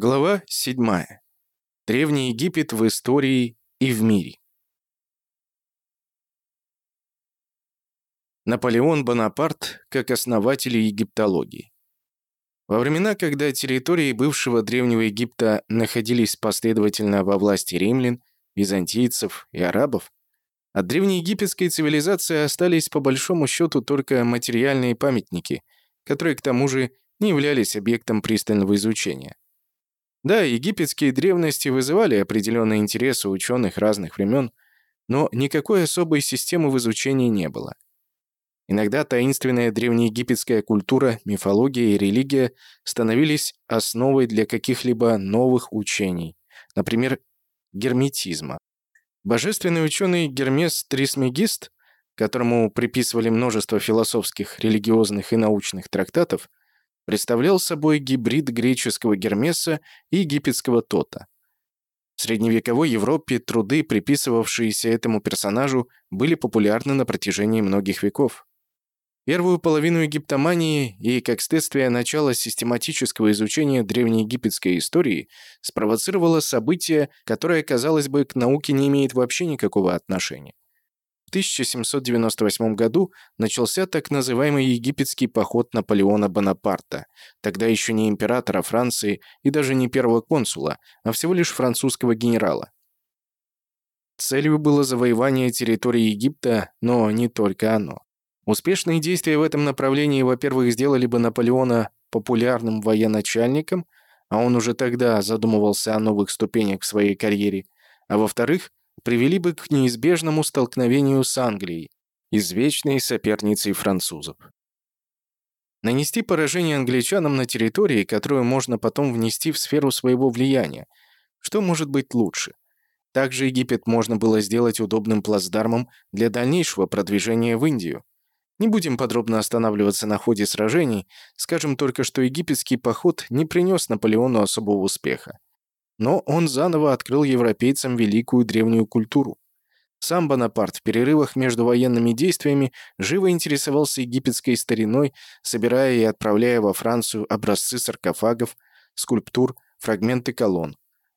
Глава 7. Древний Египет в истории и в мире. Наполеон Бонапарт как основатель египтологии. Во времена, когда территории бывшего Древнего Египта находились последовательно во власти римлян, византийцев и арабов, от древнеегипетской цивилизации остались по большому счету только материальные памятники, которые к тому же не являлись объектом пристального изучения. Да, египетские древности вызывали определенный интерес у ученых разных времен, но никакой особой системы в изучении не было. Иногда таинственная древнеегипетская культура, мифология и религия становились основой для каких-либо новых учений, например, герметизма. Божественный ученый Гермес Трисмегист, которому приписывали множество философских, религиозных и научных трактатов, представлял собой гибрид греческого Гермеса и египетского Тота. В средневековой Европе труды, приписывавшиеся этому персонажу, были популярны на протяжении многих веков. Первую половину египтомании и, как следствие, начало систематического изучения древнеегипетской истории спровоцировало событие, которое, казалось бы, к науке не имеет вообще никакого отношения. В 1798 году начался так называемый египетский поход Наполеона Бонапарта, тогда еще не императора Франции и даже не первого консула, а всего лишь французского генерала. Целью было завоевание территории Египта, но не только оно. Успешные действия в этом направлении, во-первых, сделали бы Наполеона популярным военачальником, а он уже тогда задумывался о новых ступенях в своей карьере, а во-вторых, привели бы к неизбежному столкновению с Англией, извечной соперницей французов. Нанести поражение англичанам на территории, которую можно потом внести в сферу своего влияния. Что может быть лучше? Также Египет можно было сделать удобным плацдармом для дальнейшего продвижения в Индию. Не будем подробно останавливаться на ходе сражений, скажем только, что египетский поход не принес Наполеону особого успеха. Но он заново открыл европейцам великую древнюю культуру. Сам Бонапарт в перерывах между военными действиями живо интересовался египетской стариной, собирая и отправляя во Францию образцы саркофагов, скульптур, фрагменты колонн.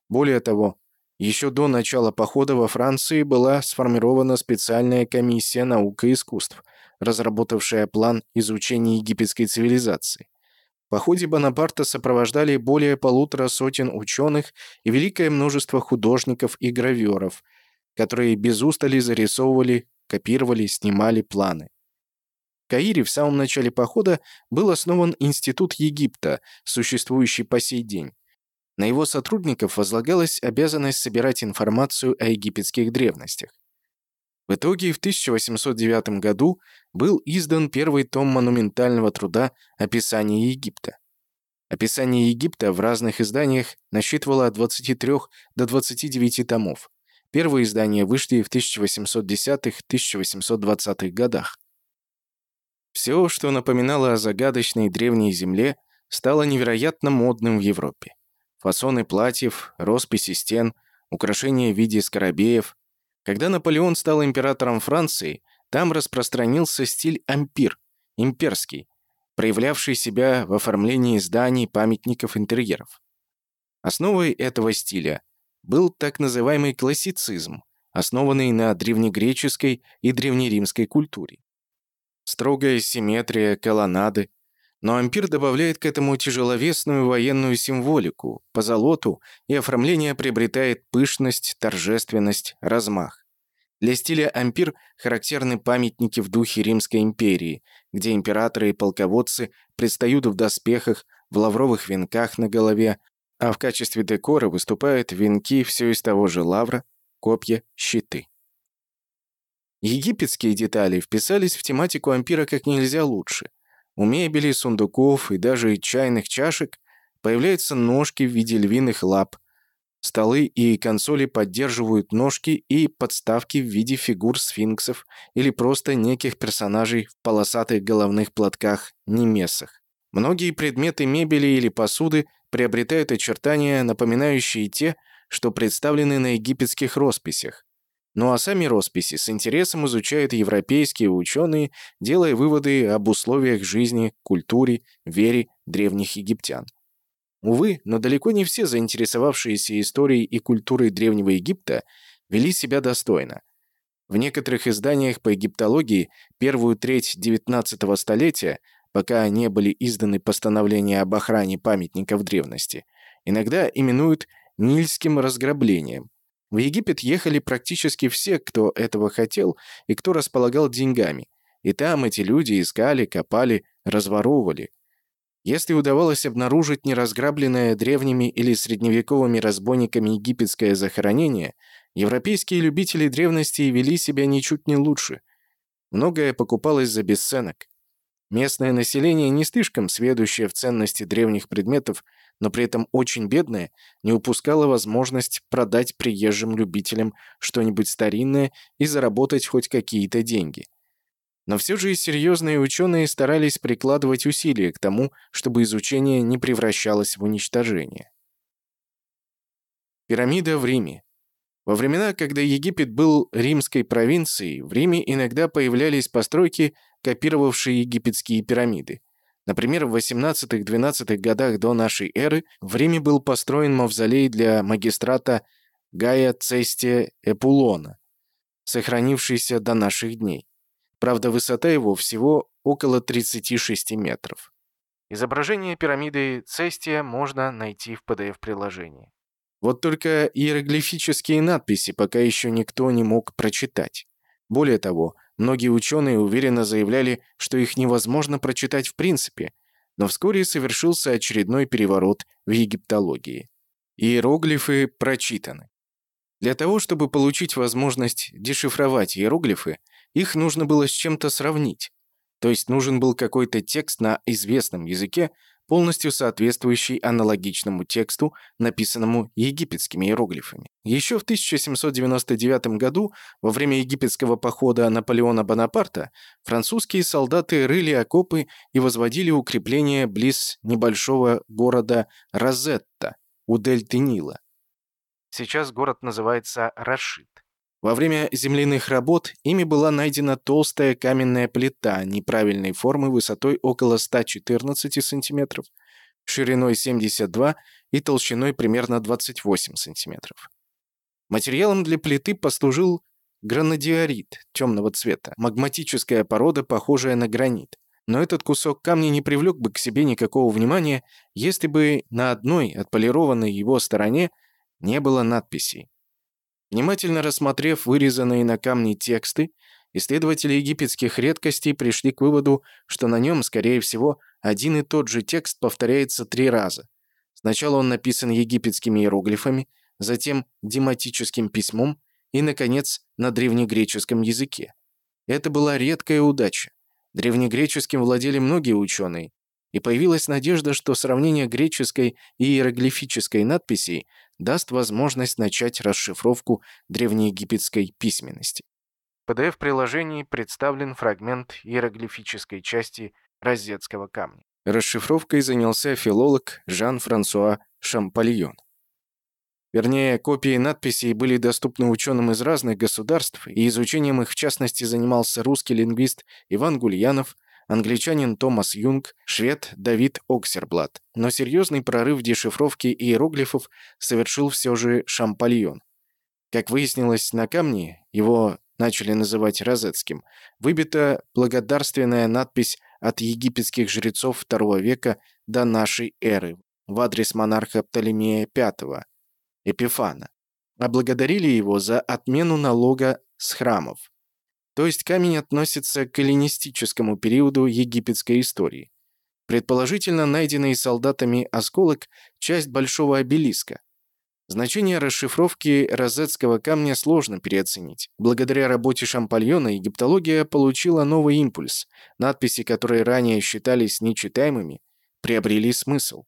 Более того, еще до начала похода во Франции была сформирована специальная комиссия наук и искусств, разработавшая план изучения египетской цивилизации походе Бонапарта сопровождали более полутора сотен ученых и великое множество художников и граверов, которые без устали зарисовывали, копировали, снимали планы. В Каире в самом начале похода был основан Институт Египта, существующий по сей день. На его сотрудников возлагалась обязанность собирать информацию о египетских древностях. В итоге в 1809 году был издан первый том монументального труда «Описание Египта». Описание Египта в разных изданиях насчитывало от 23 до 29 томов. Первые издания вышли в 1810-1820-х годах. Все, что напоминало о загадочной древней земле, стало невероятно модным в Европе. Фасоны платьев, росписи стен, украшения в виде скоробеев, когда Наполеон стал императором Франции, там распространился стиль ампир, имперский, проявлявший себя в оформлении зданий, памятников, интерьеров. Основой этого стиля был так называемый классицизм, основанный на древнегреческой и древнеримской культуре. Строгая симметрия, колоннады, но ампир добавляет к этому тяжеловесную военную символику, позолоту, и оформление приобретает пышность, торжественность, размах. Для стиля ампир характерны памятники в духе Римской империи, где императоры и полководцы предстают в доспехах, в лавровых венках на голове, а в качестве декора выступают венки все из того же лавра, копья, щиты. Египетские детали вписались в тематику ампира как нельзя лучше – у мебели, сундуков и даже чайных чашек появляются ножки в виде львиных лап. Столы и консоли поддерживают ножки и подставки в виде фигур сфинксов или просто неких персонажей в полосатых головных платках, немесах. Многие предметы мебели или посуды приобретают очертания, напоминающие те, что представлены на египетских росписях. Ну а сами росписи с интересом изучают европейские ученые, делая выводы об условиях жизни, культуре, вере древних египтян. Увы, но далеко не все заинтересовавшиеся историей и культурой Древнего Египта вели себя достойно. В некоторых изданиях по египтологии первую треть XIX столетия, пока не были изданы постановления об охране памятников древности, иногда именуют Нильским разграблением. В Египет ехали практически все, кто этого хотел и кто располагал деньгами. И там эти люди искали, копали, разворовывали. Если удавалось обнаружить неразграбленное древними или средневековыми разбойниками египетское захоронение, европейские любители древности вели себя ничуть не лучше. Многое покупалось за бесценок. Местное население, не слишком сведущее в ценности древних предметов, но при этом очень бедное, не упускало возможность продать приезжим любителям что-нибудь старинное и заработать хоть какие-то деньги. Но все же и серьезные ученые старались прикладывать усилия к тому, чтобы изучение не превращалось в уничтожение. Пирамида в Риме. Во времена, когда Египет был римской провинцией, в Риме иногда появлялись постройки, копировавшие египетские пирамиды. Например, в 18-12 годах до нашей эры в Риме был построен мавзолей для магистрата Гая Цестия Эпулона, сохранившийся до наших дней. Правда, высота его всего около 36 метров. Изображение пирамиды Цестия можно найти в PDF-приложении. Вот только иероглифические надписи пока еще никто не мог прочитать. Более того, Многие ученые уверенно заявляли, что их невозможно прочитать в принципе, но вскоре совершился очередной переворот в египтологии. Иероглифы прочитаны. Для того, чтобы получить возможность дешифровать иероглифы, их нужно было с чем-то сравнить. То есть нужен был какой-то текст на известном языке, полностью соответствующий аналогичному тексту, написанному египетскими иероглифами. Еще в 1799 году, во время египетского похода Наполеона Бонапарта, французские солдаты рыли окопы и возводили укрепления близ небольшого города Розетта у дельты Нила. Сейчас город называется Рашид. Во время земляных работ ими была найдена толстая каменная плита неправильной формы высотой около 114 см, шириной 72 и толщиной примерно 28 см. Материалом для плиты послужил гранодиорит темного цвета, магматическая порода, похожая на гранит. Но этот кусок камня не привлек бы к себе никакого внимания, если бы на одной отполированной его стороне не было надписей. Внимательно рассмотрев вырезанные на камне тексты, исследователи египетских редкостей пришли к выводу, что на нем, скорее всего, один и тот же текст повторяется три раза. Сначала он написан египетскими иероглифами, затем дематическим письмом и, наконец, на древнегреческом языке. Это была редкая удача. Древнегреческим владели многие ученые, и появилась надежда, что сравнение греческой и иероглифической надписей даст возможность начать расшифровку древнеегипетской письменности. В PDF-приложении представлен фрагмент иероглифической части Розетского камня. Расшифровкой занялся филолог Жан-Франсуа Шампальон. Вернее, копии надписей были доступны ученым из разных государств, и изучением их в частности занимался русский лингвист Иван Гульянов, англичанин Томас Юнг, швед Давид Оксерблат. Но серьезный прорыв в дешифровке иероглифов совершил все же Шампальон. Как выяснилось на камне, его начали называть Розетским, выбита благодарственная надпись от египетских жрецов II века до нашей эры в адрес монарха Птолемея V, Эпифана. Облагодарили его за отмену налога с храмов. То есть камень относится к эллинистическому периоду египетской истории. Предположительно, найденный солдатами осколок – часть большого обелиска. Значение расшифровки розетского камня сложно переоценить. Благодаря работе Шампальона египтология получила новый импульс. Надписи, которые ранее считались нечитаемыми, приобрели смысл.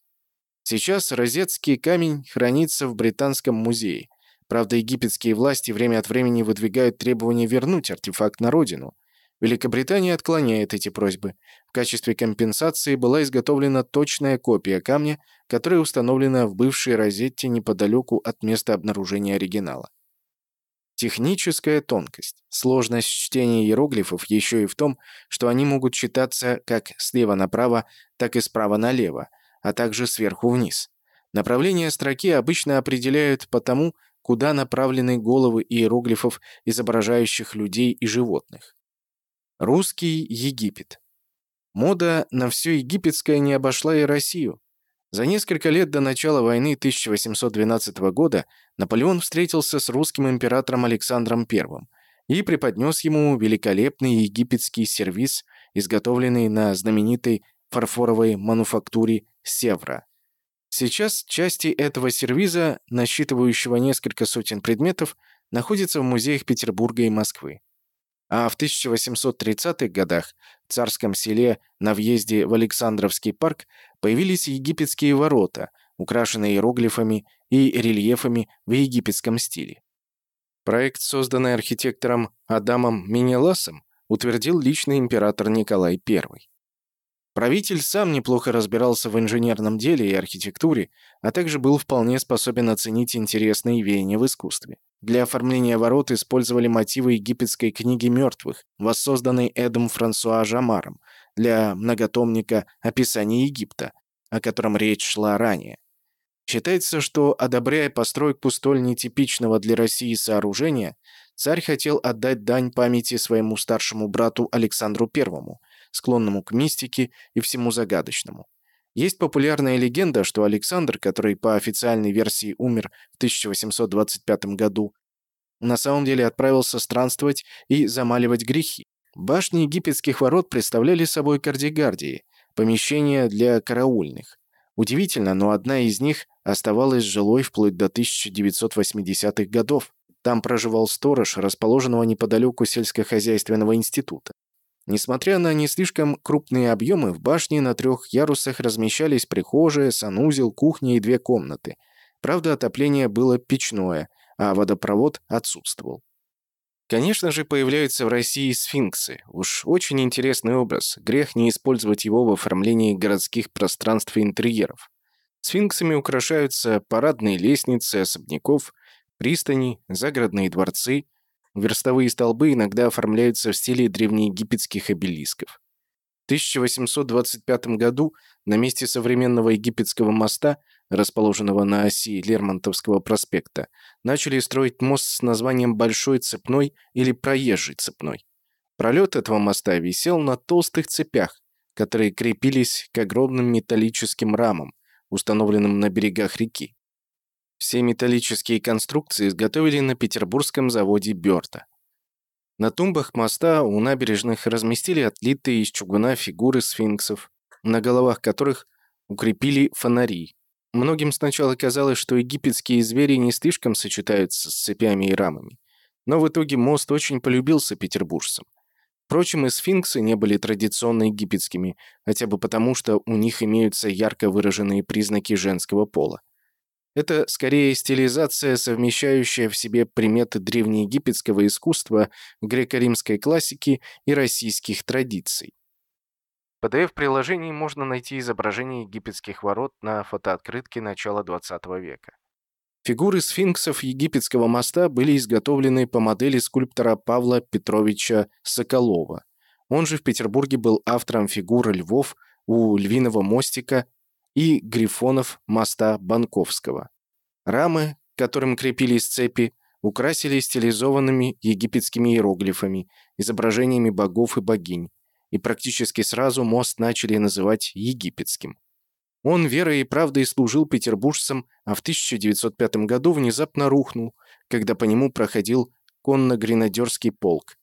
Сейчас розетский камень хранится в Британском музее. Правда, египетские власти время от времени выдвигают требование вернуть артефакт на родину. Великобритания отклоняет эти просьбы. В качестве компенсации была изготовлена точная копия камня, которая установлена в бывшей розетте неподалеку от места обнаружения оригинала. Техническая тонкость. Сложность чтения иероглифов еще и в том, что они могут читаться как слева направо, так и справа налево, а также сверху вниз. Направление строки обычно определяют по тому, куда направлены головы иероглифов, изображающих людей и животных. Русский Египет. Мода на все египетское не обошла и Россию. За несколько лет до начала войны 1812 года Наполеон встретился с русским императором Александром I и преподнес ему великолепный египетский сервиз, изготовленный на знаменитой фарфоровой мануфактуре Севра. Сейчас части этого сервиза, насчитывающего несколько сотен предметов, находятся в музеях Петербурга и Москвы. А в 1830-х годах в царском селе на въезде в Александровский парк появились египетские ворота, украшенные иероглифами и рельефами в египетском стиле. Проект, созданный архитектором Адамом Менеласом, утвердил личный император Николай I. Правитель сам неплохо разбирался в инженерном деле и архитектуре, а также был вполне способен оценить интересные веяния в искусстве. Для оформления ворот использовали мотивы египетской книги мертвых, воссозданной Эдом Франсуа Жамаром, для многотомника «Описание Египта», о котором речь шла ранее. Считается, что, одобряя постройку столь нетипичного для России сооружения, царь хотел отдать дань памяти своему старшему брату Александру Первому – склонному к мистике и всему загадочному. Есть популярная легенда, что Александр, который по официальной версии умер в 1825 году, на самом деле отправился странствовать и замаливать грехи. Башни египетских ворот представляли собой кардигардии, помещения для караульных. Удивительно, но одна из них оставалась жилой вплоть до 1980-х годов. Там проживал сторож, расположенного неподалеку сельскохозяйственного института. Несмотря на не слишком крупные объемы, в башне на трех ярусах размещались прихожая, санузел, кухня и две комнаты. Правда, отопление было печное, а водопровод отсутствовал. Конечно же, появляются в России сфинксы. Уж очень интересный образ. Грех не использовать его в оформлении городских пространств и интерьеров. Сфинксами украшаются парадные лестницы особняков, пристани, загородные дворцы, Верстовые столбы иногда оформляются в стиле древнеегипетских обелисков. В 1825 году на месте современного египетского моста, расположенного на оси Лермонтовского проспекта, начали строить мост с названием Большой Цепной или Проезжий Цепной. Пролет этого моста висел на толстых цепях, которые крепились к огромным металлическим рамам, установленным на берегах реки. Все металлические конструкции изготовили на петербургском заводе Бёрта. На тумбах моста у набережных разместили отлитые из чугуна фигуры сфинксов, на головах которых укрепили фонари. Многим сначала казалось, что египетские звери не слишком сочетаются с цепями и рамами. Но в итоге мост очень полюбился петербуржцам. Впрочем, и сфинксы не были традиционно египетскими, хотя бы потому, что у них имеются ярко выраженные признаки женского пола. Это скорее стилизация, совмещающая в себе приметы древнеегипетского искусства, греко-римской классики и российских традиций. В PDF-приложении можно найти изображение египетских ворот на фотооткрытке начала XX века. Фигуры сфинксов египетского моста были изготовлены по модели скульптора Павла Петровича Соколова. Он же в Петербурге был автором фигур львов у Львиного мостика и грифонов моста Банковского. Рамы, к которым крепились цепи, украсили стилизованными египетскими иероглифами, изображениями богов и богинь, и практически сразу мост начали называть египетским. Он верой и правдой служил петербуржцам, а в 1905 году внезапно рухнул, когда по нему проходил конно-гренадерский полк.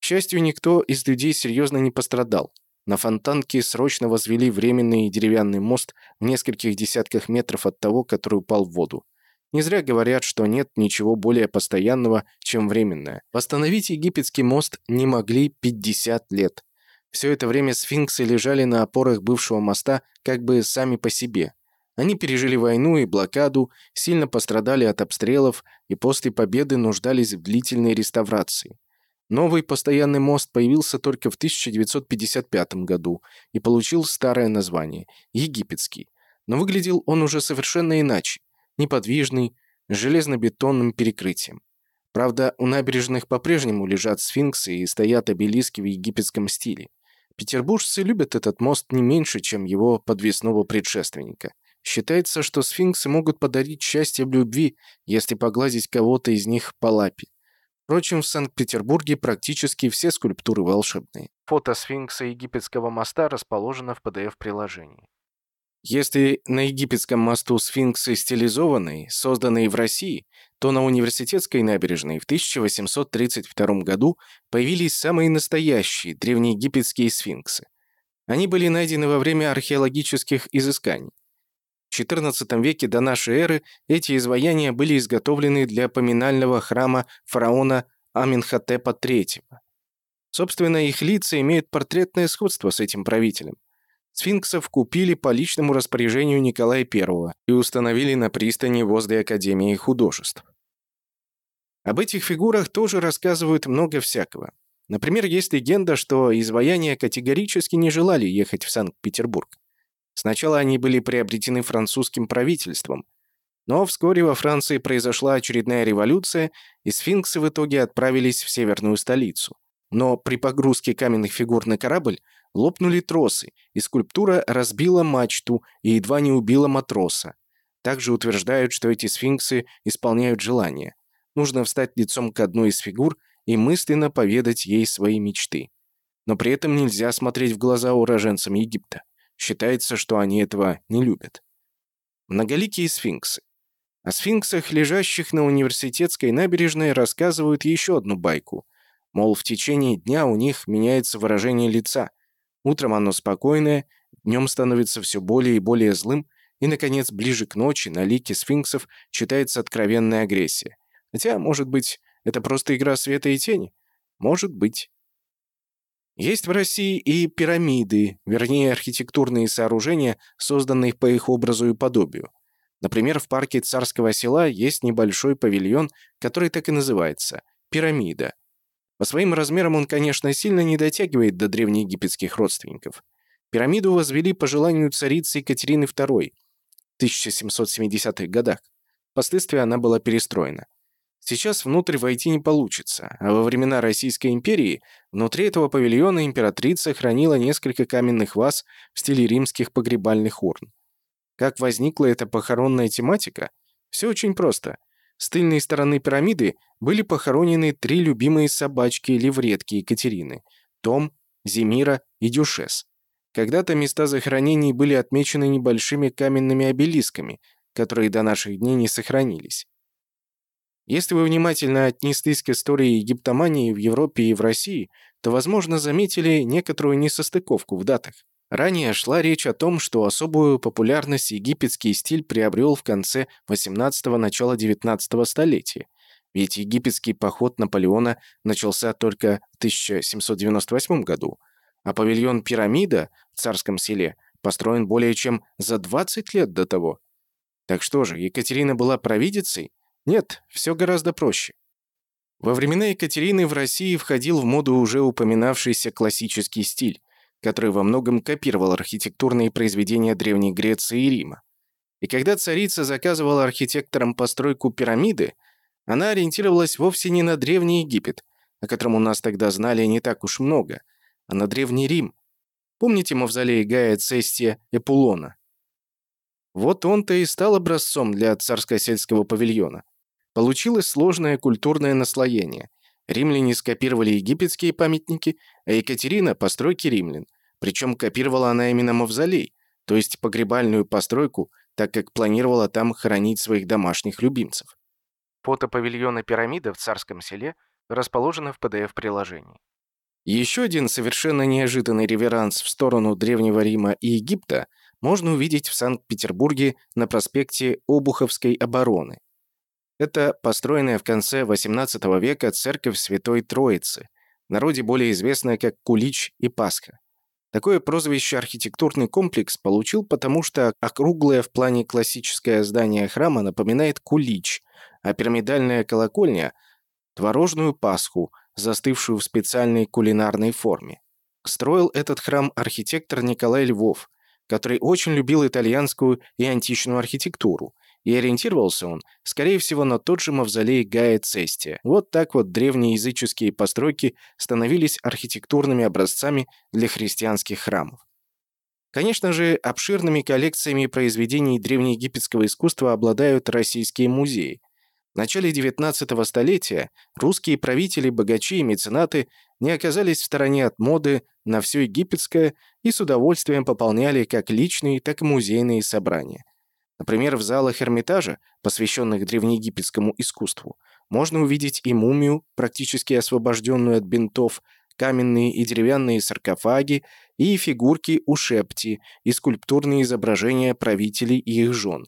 К счастью, никто из людей серьезно не пострадал. На фонтанке срочно возвели временный деревянный мост в нескольких десятках метров от того, который упал в воду. Не зря говорят, что нет ничего более постоянного, чем временное. Восстановить египетский мост не могли 50 лет. Все это время сфинксы лежали на опорах бывшего моста как бы сами по себе. Они пережили войну и блокаду, сильно пострадали от обстрелов и после победы нуждались в длительной реставрации. Новый постоянный мост появился только в 1955 году и получил старое название – Египетский. Но выглядел он уже совершенно иначе – неподвижный, с железнобетонным перекрытием. Правда, у набережных по-прежнему лежат сфинксы и стоят обелиски в египетском стиле. Петербуржцы любят этот мост не меньше, чем его подвесного предшественника. Считается, что сфинксы могут подарить счастье в любви, если погладить кого-то из них по лапе. Впрочем, в Санкт-Петербурге практически все скульптуры волшебные. Фото сфинкса египетского моста расположено в PDF-приложении. Если на египетском мосту сфинксы стилизованные, созданные в России, то на университетской набережной в 1832 году появились самые настоящие древнеегипетские сфинксы. Они были найдены во время археологических изысканий. В XIV веке до нашей эры эти изваяния были изготовлены для поминального храма фараона Аменхотепа III. Собственно, их лица имеют портретное сходство с этим правителем. Сфинксов купили по личному распоряжению Николая I и установили на пристани возле Академии художеств. Об этих фигурах тоже рассказывают много всякого. Например, есть легенда, что изваяния категорически не желали ехать в Санкт-Петербург. Сначала они были приобретены французским правительством, но вскоре во Франции произошла очередная революция, и сфинксы в итоге отправились в северную столицу. Но при погрузке каменных фигур на корабль Лопнули тросы, и скульптура разбила мачту и едва не убила матроса. Также утверждают, что эти сфинксы исполняют желания. Нужно встать лицом к одной из фигур и мысленно поведать ей свои мечты. Но при этом нельзя смотреть в глаза уроженцам Египта. Считается, что они этого не любят. Многоликие сфинксы. О сфинксах, лежащих на университетской набережной, рассказывают еще одну байку. Мол, в течение дня у них меняется выражение лица – Утром оно спокойное, днем становится все более и более злым, и, наконец, ближе к ночи на лике сфинксов читается откровенная агрессия. Хотя, может быть, это просто игра света и тени? Может быть. Есть в России и пирамиды, вернее, архитектурные сооружения, созданные по их образу и подобию. Например, в парке Царского села есть небольшой павильон, который так и называется – пирамида. По своим размерам он, конечно, сильно не дотягивает до древнеегипетских родственников. Пирамиду возвели по желанию царицы Екатерины II в 1770-х годах. Впоследствии она была перестроена. Сейчас внутрь войти не получится, а во времена Российской империи внутри этого павильона императрица хранила несколько каменных ваз в стиле римских погребальных урн. Как возникла эта похоронная тематика? Все очень просто – с тыльной стороны пирамиды были похоронены три любимые собачки-левретки Екатерины – Том, Земира и Дюшес. Когда-то места захоронений были отмечены небольшими каменными обелисками, которые до наших дней не сохранились. Если вы внимательно отнеслись к истории египтомании в Европе и в России, то, возможно, заметили некоторую несостыковку в датах. Ранее шла речь о том, что особую популярность египетский стиль приобрел в конце 18-го начала 19 столетия, ведь египетский поход Наполеона начался только в 1798 году, а павильон «Пирамида» в Царском селе построен более чем за 20 лет до того. Так что же, Екатерина была провидицей? Нет, все гораздо проще. Во времена Екатерины в России входил в моду уже упоминавшийся классический стиль, который во многом копировал архитектурные произведения Древней Греции и Рима. И когда царица заказывала архитекторам постройку пирамиды, она ориентировалась вовсе не на Древний Египет, о котором у нас тогда знали не так уж много, а на Древний Рим. Помните мавзолей Гая Цестия Эпулона? Вот он-то и стал образцом для царско-сельского павильона. Получилось сложное культурное наслоение – Римляне скопировали египетские памятники, а Екатерина – постройки римлян. Причем копировала она именно мавзолей, то есть погребальную постройку, так как планировала там хоронить своих домашних любимцев. Фото павильона пирамида в Царском селе расположено в PDF-приложении. Еще один совершенно неожиданный реверанс в сторону Древнего Рима и Египта можно увидеть в Санкт-Петербурге на проспекте Обуховской обороны. Это построенная в конце XVIII века церковь Святой Троицы, в народе более известная как Кулич и Пасха. Такое прозвище архитектурный комплекс получил потому, что округлое в плане классическое здание храма напоминает кулич, а пирамидальная колокольня – творожную Пасху, застывшую в специальной кулинарной форме. Строил этот храм архитектор Николай Львов, который очень любил итальянскую и античную архитектуру и ориентировался он, скорее всего, на тот же мавзолей Гая Цестия. Вот так вот древние языческие постройки становились архитектурными образцами для христианских храмов. Конечно же, обширными коллекциями произведений древнеегипетского искусства обладают российские музеи. В начале XIX столетия русские правители, богачи и меценаты не оказались в стороне от моды на все египетское и с удовольствием пополняли как личные, так и музейные собрания. Например, в залах Эрмитажа, посвященных древнеегипетскому искусству, можно увидеть и мумию, практически освобожденную от бинтов, каменные и деревянные саркофаги и фигурки у шепти и скульптурные изображения правителей и их жен.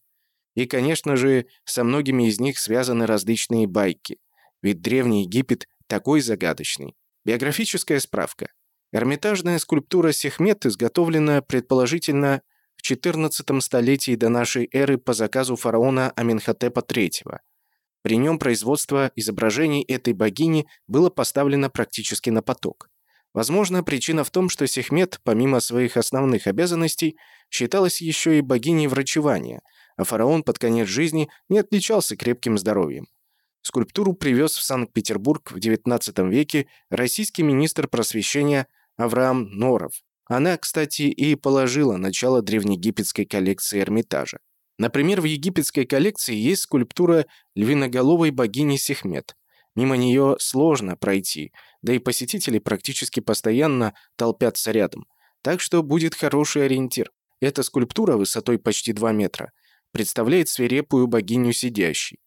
И, конечно же, со многими из них связаны различные байки, ведь Древний Египет такой загадочный. Биографическая справка. Эрмитажная скульптура Сехмет изготовлена, предположительно, в XIV столетии до нашей эры по заказу фараона Аменхотепа III. При нем производство изображений этой богини было поставлено практически на поток. Возможно, причина в том, что Сехмет, помимо своих основных обязанностей, считалась еще и богиней врачевания, а фараон под конец жизни не отличался крепким здоровьем. Скульптуру привез в Санкт-Петербург в XIX веке российский министр просвещения Авраам Норов. Она, кстати, и положила начало древнеегипетской коллекции Эрмитажа. Например, в египетской коллекции есть скульптура львиноголовой богини Сехмет. Мимо нее сложно пройти, да и посетители практически постоянно толпятся рядом. Так что будет хороший ориентир. Эта скульптура высотой почти 2 метра представляет свирепую богиню сидящей.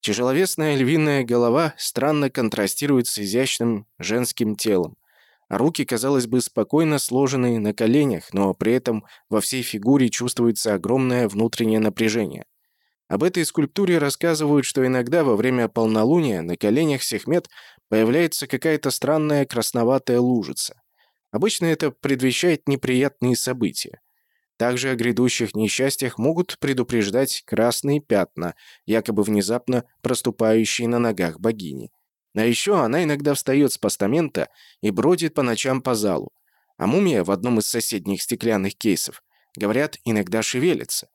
Тяжеловесная львиная голова странно контрастирует с изящным женским телом. Руки, казалось бы, спокойно сложены на коленях, но при этом во всей фигуре чувствуется огромное внутреннее напряжение. Об этой скульптуре рассказывают, что иногда во время полнолуния на коленях Сехмет появляется какая-то странная красноватая лужица. Обычно это предвещает неприятные события. Также о грядущих несчастьях могут предупреждать красные пятна, якобы внезапно проступающие на ногах богини. А еще она иногда встает с постамента и бродит по ночам по залу. А мумия в одном из соседних стеклянных кейсов, говорят, иногда шевелится.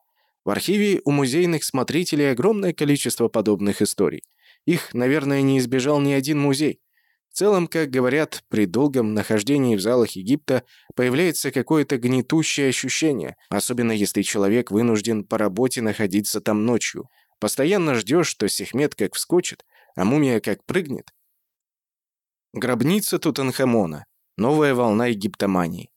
В архиве у музейных смотрителей огромное количество подобных историй. Их, наверное, не избежал ни один музей. В целом, как говорят, при долгом нахождении в залах Египта появляется какое-то гнетущее ощущение, особенно если человек вынужден по работе находиться там ночью. Постоянно ждешь, что Сехмет как вскочит, а мумия как прыгнет. Гробница Тутанхамона. Новая волна египтомании.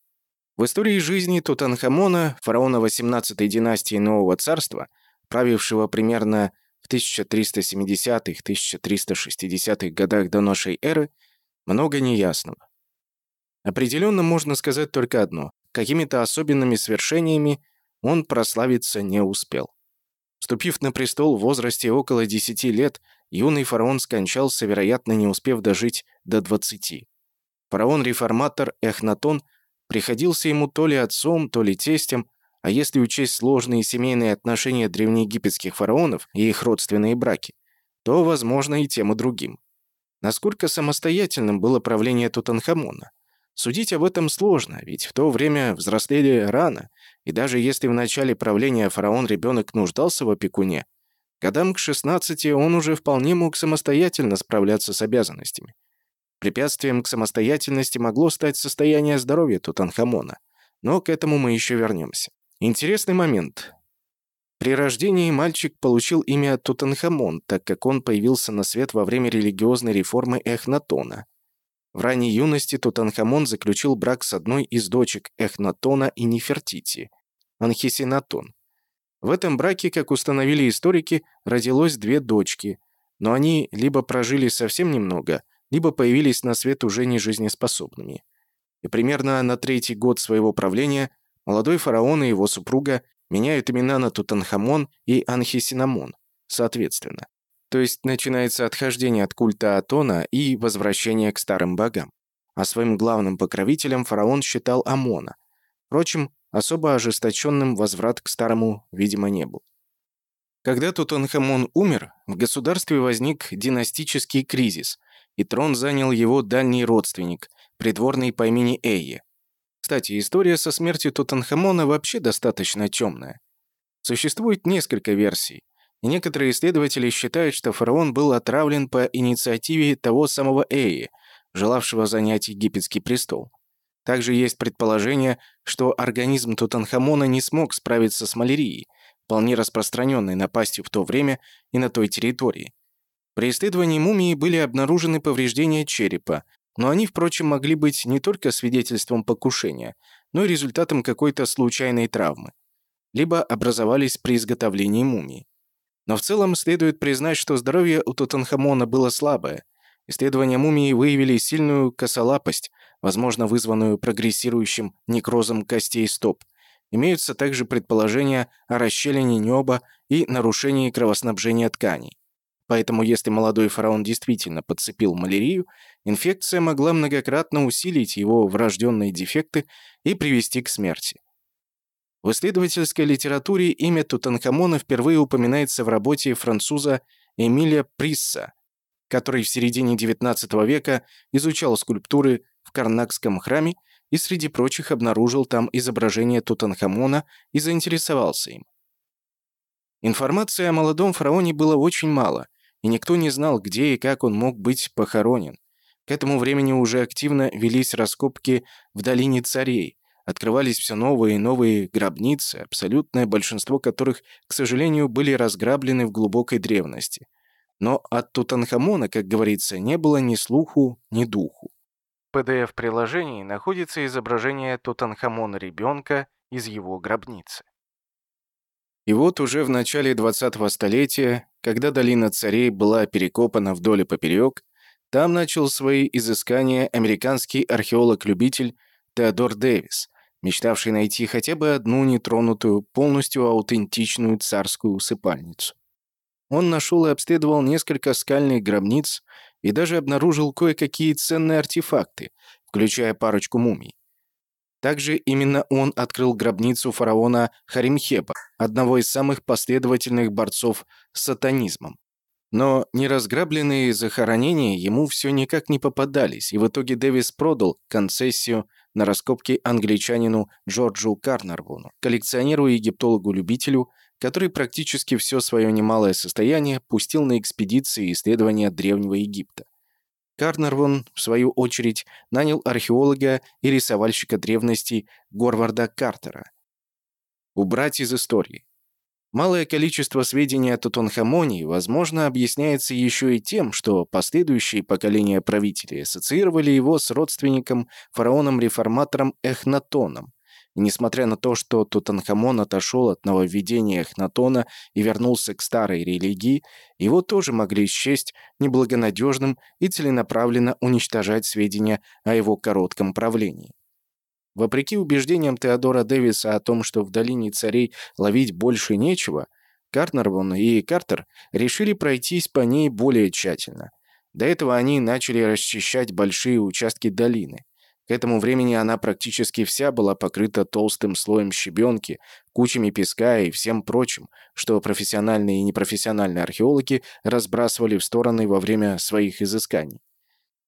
В истории жизни Тутанхамона, фараона 18-й династии Нового Царства, правившего примерно в 1370-1360-х годах до нашей эры, много неясного. Определенно можно сказать только одно. Какими-то особенными свершениями он прославиться не успел. Вступив на престол в возрасте около 10 лет, юный фараон скончался, вероятно, не успев дожить до 20. Фараон-реформатор Эхнатон приходился ему то ли отцом, то ли тестем, а если учесть сложные семейные отношения древнеегипетских фараонов и их родственные браки, то, возможно, и тем и другим. Насколько самостоятельным было правление Тутанхамона? Судить об этом сложно, ведь в то время взрослели рано, и даже если в начале правления фараон-ребенок нуждался в опекуне, годам к 16 он уже вполне мог самостоятельно справляться с обязанностями. Препятствием к самостоятельности могло стать состояние здоровья Тутанхамона, но к этому мы еще вернемся. Интересный момент. При рождении мальчик получил имя Тутанхамон, так как он появился на свет во время религиозной реформы Эхнатона – в ранней юности Тутанхамон заключил брак с одной из дочек Эхнатона и Нефертити, Анхисинатон. В этом браке, как установили историки, родилось две дочки, но они либо прожили совсем немного, либо появились на свет уже не жизнеспособными. И примерно на третий год своего правления молодой фараон и его супруга меняют имена на Тутанхамон и Анхисинамон, соответственно. То есть начинается отхождение от культа Атона и возвращение к старым богам. А своим главным покровителем фараон считал Амона. Впрочем, особо ожесточенным возврат к старому, видимо, не был. Когда Тутанхамон умер, в государстве возник династический кризис, и трон занял его дальний родственник, придворный по имени Эйе. Кстати, история со смертью Тутанхамона вообще достаточно темная. Существует несколько версий, некоторые исследователи считают, что фараон был отравлен по инициативе того самого Эи, желавшего занять египетский престол. Также есть предположение, что организм Тутанхамона не смог справиться с малярией, вполне распространенной напастью в то время и на той территории. При исследовании мумии были обнаружены повреждения черепа, но они, впрочем, могли быть не только свидетельством покушения, но и результатом какой-то случайной травмы, либо образовались при изготовлении мумии. Но в целом следует признать, что здоровье у Тутанхамона было слабое. Исследования мумии выявили сильную косолапость, возможно, вызванную прогрессирующим некрозом костей стоп. Имеются также предположения о расщелине неба и нарушении кровоснабжения тканей. Поэтому если молодой фараон действительно подцепил малярию, инфекция могла многократно усилить его врожденные дефекты и привести к смерти. В исследовательской литературе имя Тутанхамона впервые упоминается в работе француза Эмиля Присса, который в середине XIX века изучал скульптуры в Карнакском храме и среди прочих обнаружил там изображение Тутанхамона и заинтересовался им. Информации о молодом фараоне было очень мало, и никто не знал, где и как он мог быть похоронен. К этому времени уже активно велись раскопки в долине царей, открывались все новые и новые гробницы, абсолютное большинство которых, к сожалению, были разграблены в глубокой древности. Но от Тутанхамона, как говорится, не было ни слуху, ни духу. В PDF-приложении находится изображение Тутанхамона ребенка из его гробницы. И вот уже в начале 20-го столетия, когда долина царей была перекопана вдоль и поперек, там начал свои изыскания американский археолог-любитель Теодор Дэвис, мечтавший найти хотя бы одну нетронутую, полностью аутентичную царскую усыпальницу. Он нашел и обследовал несколько скальных гробниц и даже обнаружил кое-какие ценные артефакты, включая парочку мумий. Также именно он открыл гробницу фараона Харимхепа, одного из самых последовательных борцов с сатанизмом. Но неразграбленные захоронения ему все никак не попадались, и в итоге Дэвис продал концессию на раскопки англичанину Джорджу Карнарвону, коллекционеру и египтологу-любителю, который практически все свое немалое состояние пустил на экспедиции исследования Древнего Египта. Карнарвон, в свою очередь, нанял археолога и рисовальщика древностей Горварда Картера. Убрать из истории. Малое количество сведений о Тутанхамоне, возможно, объясняется еще и тем, что последующие поколения правителей ассоциировали его с родственником, фараоном-реформатором Эхнатоном, и несмотря на то, что Тутанхамон отошел от нововведения Эхнатона и вернулся к старой религии, его тоже могли счесть неблагонадежным и целенаправленно уничтожать сведения о его коротком правлении. Вопреки убеждениям Теодора Дэвиса о том, что в долине царей ловить больше нечего, Карнарвон и Картер решили пройтись по ней более тщательно. До этого они начали расчищать большие участки долины. К этому времени она практически вся была покрыта толстым слоем щебенки, кучами песка и всем прочим, что профессиональные и непрофессиональные археологи разбрасывали в стороны во время своих изысканий.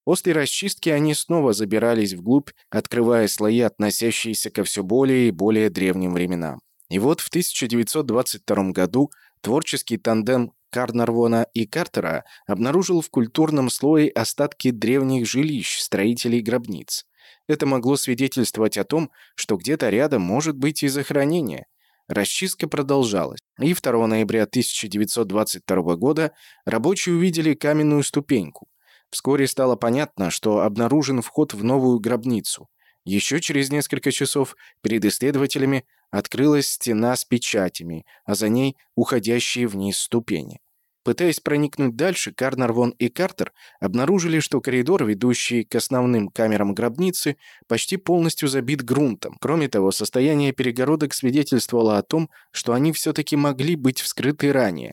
После расчистки они снова забирались вглубь, открывая слои, относящиеся ко все более и более древним временам. И вот в 1922 году творческий тандем Карнарвона и Картера обнаружил в культурном слое остатки древних жилищ строителей гробниц. Это могло свидетельствовать о том, что где-то рядом может быть и захоронение. Расчистка продолжалась, и 2 ноября 1922 года рабочие увидели каменную ступеньку. Вскоре стало понятно, что обнаружен вход в новую гробницу. Еще через несколько часов перед исследователями открылась стена с печатями, а за ней уходящие вниз ступени. Пытаясь проникнуть дальше, Карнарвон и Картер обнаружили, что коридор, ведущий к основным камерам гробницы, почти полностью забит грунтом. Кроме того, состояние перегородок свидетельствовало о том, что они все-таки могли быть вскрыты ранее.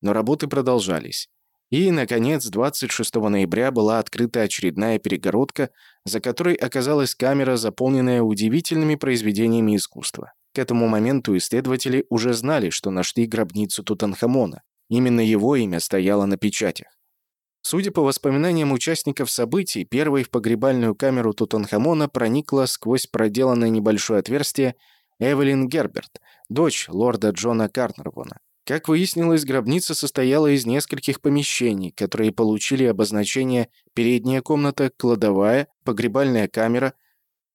Но работы продолжались. И, наконец, 26 ноября была открыта очередная перегородка, за которой оказалась камера, заполненная удивительными произведениями искусства. К этому моменту исследователи уже знали, что нашли гробницу Тутанхамона. Именно его имя стояло на печатях. Судя по воспоминаниям участников событий, первой в погребальную камеру Тутанхамона проникла сквозь проделанное небольшое отверстие Эвелин Герберт, дочь лорда Джона Карнервона. Как выяснилось, гробница состояла из нескольких помещений, которые получили обозначение «передняя комната», «кладовая», «погребальная камера»,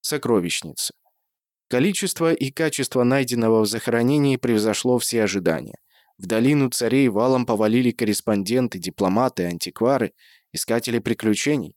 Сокровищница. Количество и качество найденного в захоронении превзошло все ожидания. В долину царей валом повалили корреспонденты, дипломаты, антиквары, искатели приключений.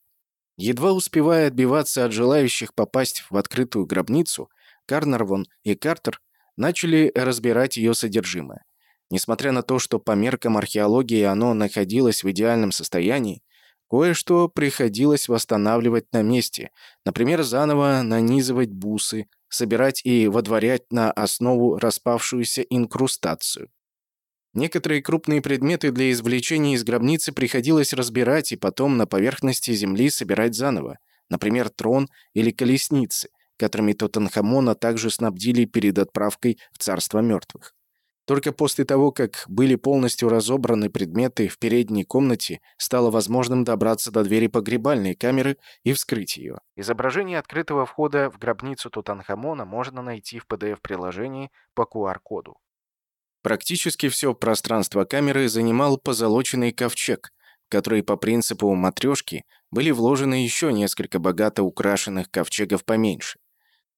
Едва успевая отбиваться от желающих попасть в открытую гробницу, Карнарвон и Картер начали разбирать ее содержимое. Несмотря на то, что по меркам археологии оно находилось в идеальном состоянии, кое-что приходилось восстанавливать на месте, например, заново нанизывать бусы, собирать и водворять на основу распавшуюся инкрустацию. Некоторые крупные предметы для извлечения из гробницы приходилось разбирать и потом на поверхности земли собирать заново, например, трон или колесницы, которыми Тутанхамона также снабдили перед отправкой в царство мертвых. Только после того, как были полностью разобраны предметы в передней комнате, стало возможным добраться до двери погребальной камеры и вскрыть ее. Изображение открытого входа в гробницу Тутанхамона можно найти в PDF-приложении по QR-коду. Практически все пространство камеры занимал позолоченный ковчег, в который по принципу матрешки были вложены еще несколько богато украшенных ковчегов поменьше.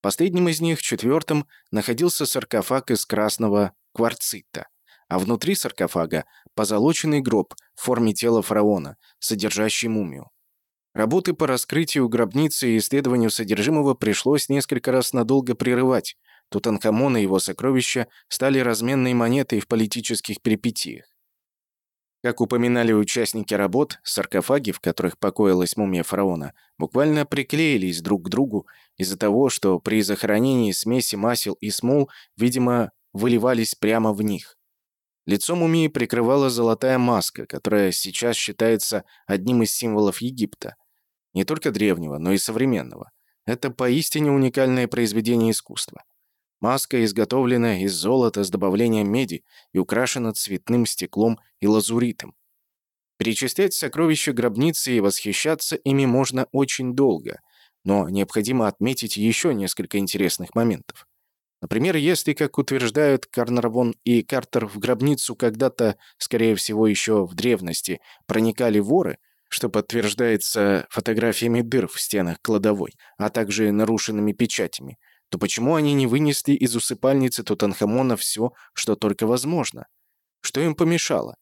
Последним из них, четвертым, находился саркофаг из красного кварцита, а внутри саркофага позолоченный гроб в форме тела фараона, содержащий мумию. Работы по раскрытию гробницы и исследованию содержимого пришлось несколько раз надолго прерывать. Тутанхамон и его сокровища стали разменной монетой в политических перипетиях. Как упоминали участники работ, саркофаги, в которых покоилась мумия фараона, буквально приклеились друг к другу из-за того, что при захоронении смеси масел и смол, видимо, выливались прямо в них. Лицо мумии прикрывала золотая маска, которая сейчас считается одним из символов Египта. Не только древнего, но и современного. Это поистине уникальное произведение искусства. Маска изготовлена из золота с добавлением меди и украшена цветным стеклом и лазуритом. Перечислять сокровища гробницы и восхищаться ими можно очень долго, но необходимо отметить еще несколько интересных моментов. Например, если, как утверждают Карнарвон и Картер, в гробницу когда-то, скорее всего, еще в древности, проникали воры, что подтверждается фотографиями дыр в стенах кладовой, а также нарушенными печатями, то почему они не вынесли из усыпальницы Тутанхамона все, что только возможно? Что им помешало?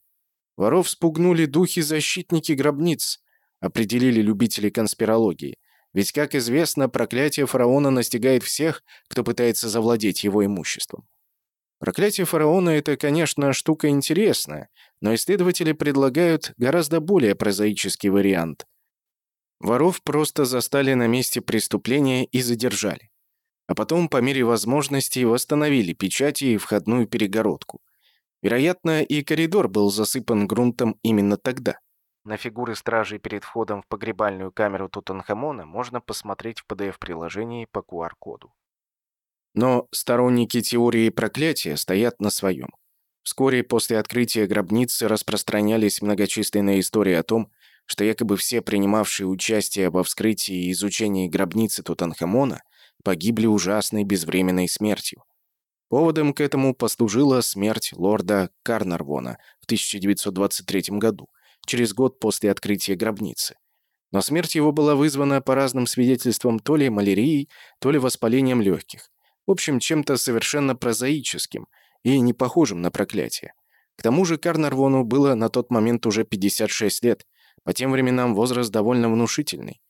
Воров спугнули духи-защитники гробниц, определили любители конспирологии. Ведь, как известно, проклятие фараона настигает всех, кто пытается завладеть его имуществом. Проклятие фараона — это, конечно, штука интересная, но исследователи предлагают гораздо более прозаический вариант. Воров просто застали на месте преступления и задержали а потом, по мере возможности, восстановили печати и входную перегородку. Вероятно, и коридор был засыпан грунтом именно тогда. На фигуры стражей перед входом в погребальную камеру Тутанхамона можно посмотреть в PDF-приложении по QR-коду. Но сторонники теории проклятия стоят на своем. Вскоре после открытия гробницы распространялись многочисленные истории о том, что якобы все принимавшие участие во вскрытии и изучении гробницы Тутанхамона – погибли ужасной безвременной смертью. Поводом к этому послужила смерть лорда Карнарвона в 1923 году, через год после открытия гробницы. Но смерть его была вызвана по разным свидетельствам то ли малярией, то ли воспалением легких. В общем, чем-то совершенно прозаическим и не похожим на проклятие. К тому же Карнарвону было на тот момент уже 56 лет, по тем временам возраст довольно внушительный.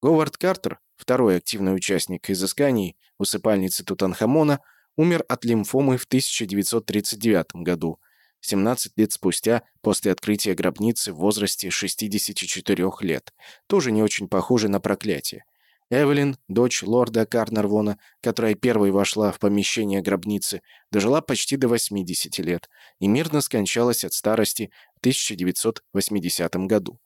Говард Картер, второй активный участник изысканий усыпальницы Тутанхамона, умер от лимфомы в 1939 году, 17 лет спустя после открытия гробницы в возрасте 64 лет, тоже не очень похоже на проклятие. Эвелин, дочь лорда Карнарвона, которая первой вошла в помещение гробницы, дожила почти до 80 лет и мирно скончалась от старости в 1980 году.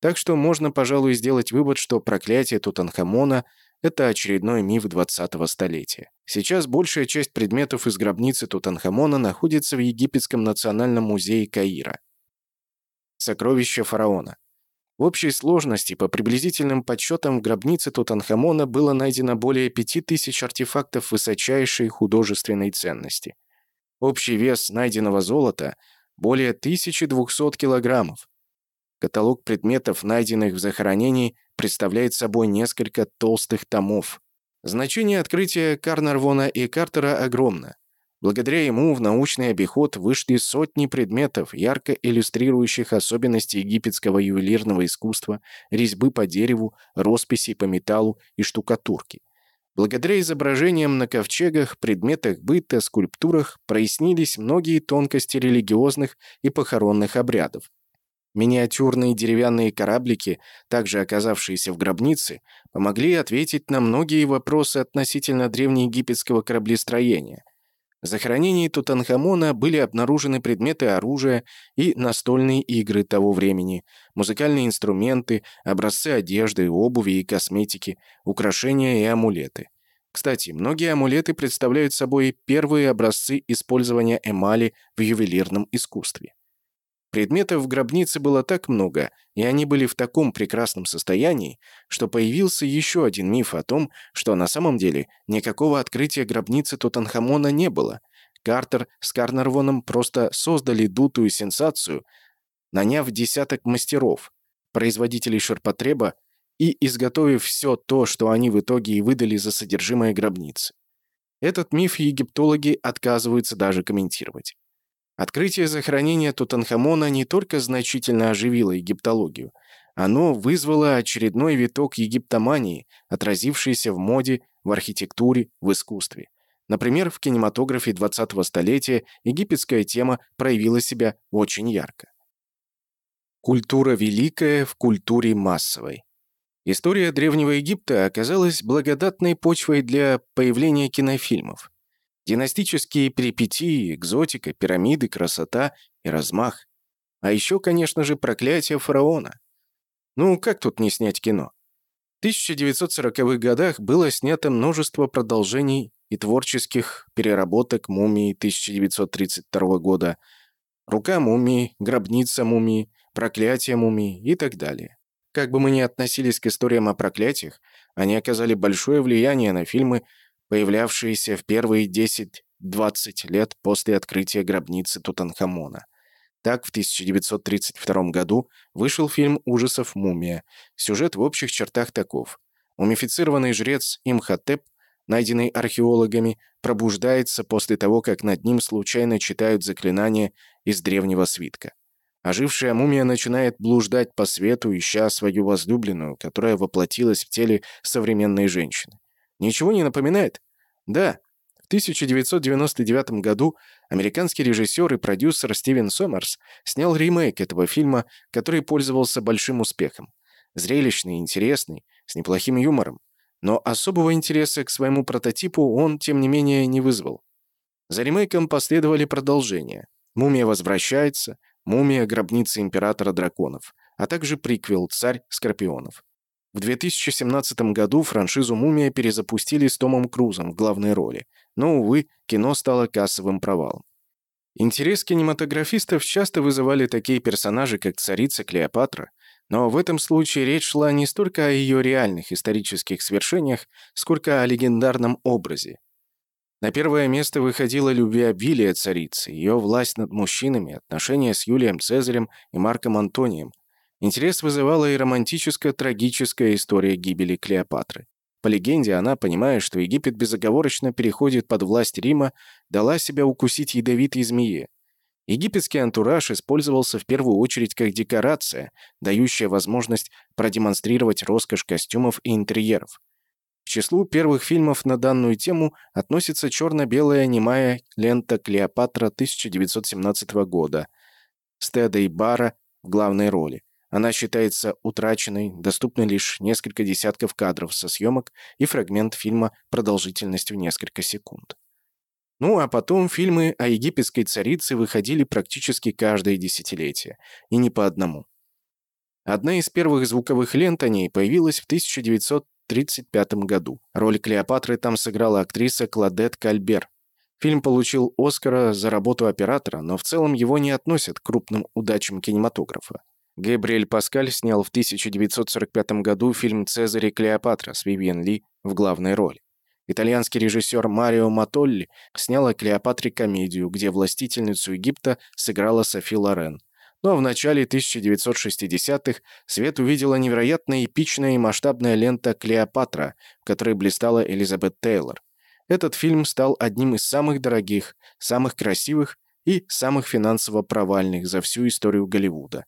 Так что можно, пожалуй, сделать вывод, что проклятие Тутанхамона – это очередной миф 20-го столетия. Сейчас большая часть предметов из гробницы Тутанхамона находится в Египетском национальном музее Каира. Сокровища фараона. В общей сложности, по приблизительным подсчетам, в гробнице Тутанхамона было найдено более 5000 артефактов высочайшей художественной ценности. Общий вес найденного золота – более 1200 килограммов. Каталог предметов, найденных в захоронении, представляет собой несколько толстых томов. Значение открытия Карнарвона и Картера огромно. Благодаря ему в научный обиход вышли сотни предметов, ярко иллюстрирующих особенности египетского ювелирного искусства, резьбы по дереву, росписи по металлу и штукатурки. Благодаря изображениям на ковчегах, предметах быта, скульптурах прояснились многие тонкости религиозных и похоронных обрядов. Миниатюрные деревянные кораблики, также оказавшиеся в гробнице, помогли ответить на многие вопросы относительно древнеегипетского кораблестроения – в захоронении Тутанхамона были обнаружены предметы оружия и настольные игры того времени, музыкальные инструменты, образцы одежды, обуви и косметики, украшения и амулеты. Кстати, многие амулеты представляют собой первые образцы использования эмали в ювелирном искусстве. Предметов в гробнице было так много, и они были в таком прекрасном состоянии, что появился еще один миф о том, что на самом деле никакого открытия гробницы Тутанхамона не было. Картер с Карнарвоном просто создали дутую сенсацию, наняв десяток мастеров, производителей ширпотреба, и изготовив все то, что они в итоге и выдали за содержимое гробницы. Этот миф египтологи отказываются даже комментировать. Открытие захоронения Тутанхамона не только значительно оживило египтологию, оно вызвало очередной виток египтомании, отразившийся в моде, в архитектуре, в искусстве. Например, в кинематографе 20-го столетия египетская тема проявила себя очень ярко. Культура великая в культуре массовой. История Древнего Египта оказалась благодатной почвой для появления кинофильмов. Династические перипетии, экзотика, пирамиды, красота и размах. А еще, конечно же, проклятие фараона. Ну, как тут не снять кино? В 1940-х годах было снято множество продолжений и творческих переработок мумии 1932 года, «Рука мумии», «Гробница мумии», «Проклятие мумии» и так далее. Как бы мы ни относились к историям о проклятиях, они оказали большое влияние на фильмы появлявшиеся в первые 10-20 лет после открытия гробницы Тутанхамона. Так, в 1932 году вышел фильм ужасов «Мумия». Сюжет в общих чертах таков. Мумифицированный жрец Имхотеп, найденный археологами, пробуждается после того, как над ним случайно читают заклинания из древнего свитка. Ожившая мумия начинает блуждать по свету, ища свою возлюбленную, которая воплотилась в теле современной женщины. Ничего не напоминает? Да. В 1999 году американский режиссер и продюсер Стивен Сомерс снял ремейк этого фильма, который пользовался большим успехом. Зрелищный, интересный, с неплохим юмором. Но особого интереса к своему прототипу он, тем не менее, не вызвал. За ремейком последовали продолжения. «Мумия возвращается», «Мумия. Гробница императора драконов», а также приквел «Царь скорпионов». В 2017 году франшизу «Мумия» перезапустили с Томом Крузом в главной роли, но, увы, кино стало кассовым провалом. Интерес кинематографистов часто вызывали такие персонажи, как царица Клеопатра, но в этом случае речь шла не столько о ее реальных исторических свершениях, сколько о легендарном образе. На первое место выходила любвеобилие царицы, ее власть над мужчинами, отношения с Юлием Цезарем и Марком Антонием, Интерес вызывала и романтическая-трагическая история гибели Клеопатры. По легенде, она, понимая, что Египет безоговорочно переходит под власть Рима, дала себя укусить ядовитой змее. Египетский антураж использовался в первую очередь как декорация, дающая возможность продемонстрировать роскошь костюмов и интерьеров. К числу первых фильмов на данную тему относится черно-белая немая лента «Клеопатра» 1917 года Стеда и Бара в главной роли. Она считается утраченной, доступны лишь несколько десятков кадров со съемок и фрагмент фильма продолжительностью несколько секунд. Ну а потом фильмы о египетской царице выходили практически каждое десятилетие, и не по одному. Одна из первых звуковых лент о ней появилась в 1935 году. Роль Клеопатры там сыграла актриса Кладет Кальбер. Фильм получил Оскара за работу оператора, но в целом его не относят к крупным удачам кинематографа. Габриэль Паскаль снял в 1945 году фильм «Цезарь и Клеопатра» с Вивиан Ли в главной роли. Итальянский режиссер Марио Матолли снял о Клеопатре комедию, где властительницу Египта сыграла Софи Лорен. Но в начале 1960-х свет увидела невероятно эпичная и масштабная лента «Клеопатра», в которой блистала Элизабет Тейлор. Этот фильм стал одним из самых дорогих, самых красивых и самых финансово провальных за всю историю Голливуда.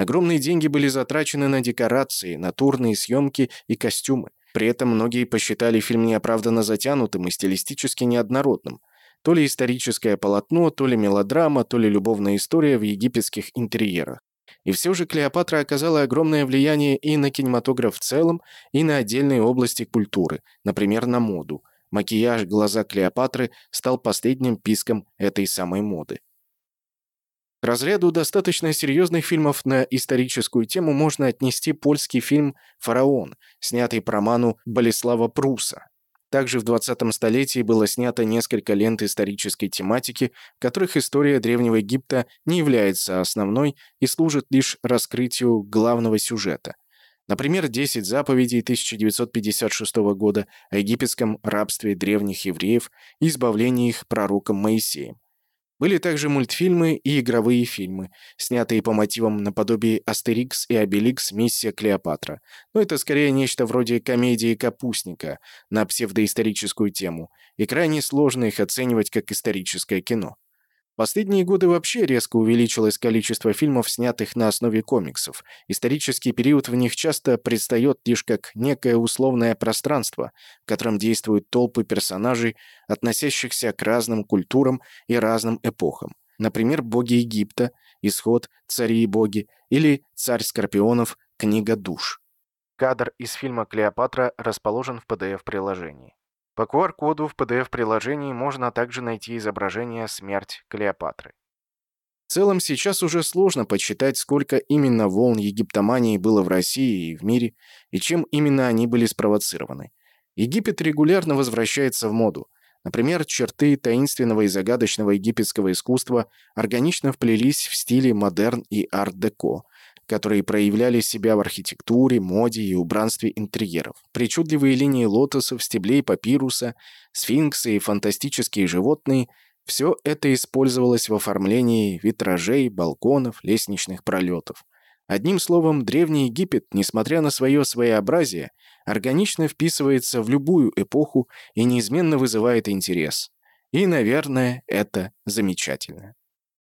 Огромные деньги были затрачены на декорации, натурные съемки и костюмы. При этом многие посчитали фильм неоправданно затянутым и стилистически неоднородным. То ли историческое полотно, то ли мелодрама, то ли любовная история в египетских интерьерах. И все же Клеопатра оказала огромное влияние и на кинематограф в целом, и на отдельные области культуры, например, на моду. Макияж глаза Клеопатры стал последним писком этой самой моды. К разряду достаточно серьезных фильмов на историческую тему можно отнести польский фильм «Фараон», снятый по роману Болеслава Пруса. Также в 20 столетии было снято несколько лент исторической тематики, в которых история Древнего Египта не является основной и служит лишь раскрытию главного сюжета. Например, «Десять заповедей» 1956 года о египетском рабстве древних евреев и избавлении их пророком Моисеем. Были также мультфильмы и игровые фильмы, снятые по мотивам наподобие «Астерикс и Обеликс. Миссия Клеопатра». Но это скорее нечто вроде комедии «Капустника» на псевдоисторическую тему, и крайне сложно их оценивать как историческое кино. Последние годы вообще резко увеличилось количество фильмов, снятых на основе комиксов. Исторический период в них часто предстает лишь как некое условное пространство, в котором действуют толпы персонажей, относящихся к разным культурам и разным эпохам. Например, «Боги Египта», «Исход», «Цари и боги» или «Царь Скорпионов», «Книга душ». Кадр из фильма «Клеопатра» расположен в PDF-приложении. По QR-коду в PDF-приложении можно также найти изображение «Смерть Клеопатры». В целом, сейчас уже сложно подсчитать, сколько именно волн египтомании было в России и в мире, и чем именно они были спровоцированы. Египет регулярно возвращается в моду. Например, черты таинственного и загадочного египетского искусства органично вплелись в стиле модерн и арт-деко, которые проявляли себя в архитектуре, моде и убранстве интерьеров. Причудливые линии лотосов, стеблей папируса, сфинксы и фантастические животные – все это использовалось в оформлении витражей, балконов, лестничных пролетов. Одним словом, Древний Египет, несмотря на свое своеобразие, органично вписывается в любую эпоху и неизменно вызывает интерес. И, наверное, это замечательно.